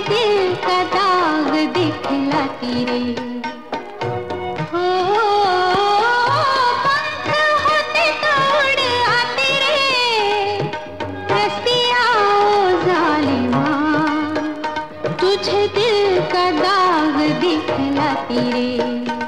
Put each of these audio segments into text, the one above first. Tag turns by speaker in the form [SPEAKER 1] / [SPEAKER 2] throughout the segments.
[SPEAKER 1] दिल का दाग दिखलाती रे। हो रे। रसिया जालिमा, तुझे दिल का दाग दिखलाती रे।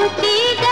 [SPEAKER 1] होती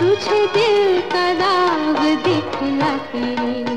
[SPEAKER 1] तुझे दिल का दाग दिखला तेरी।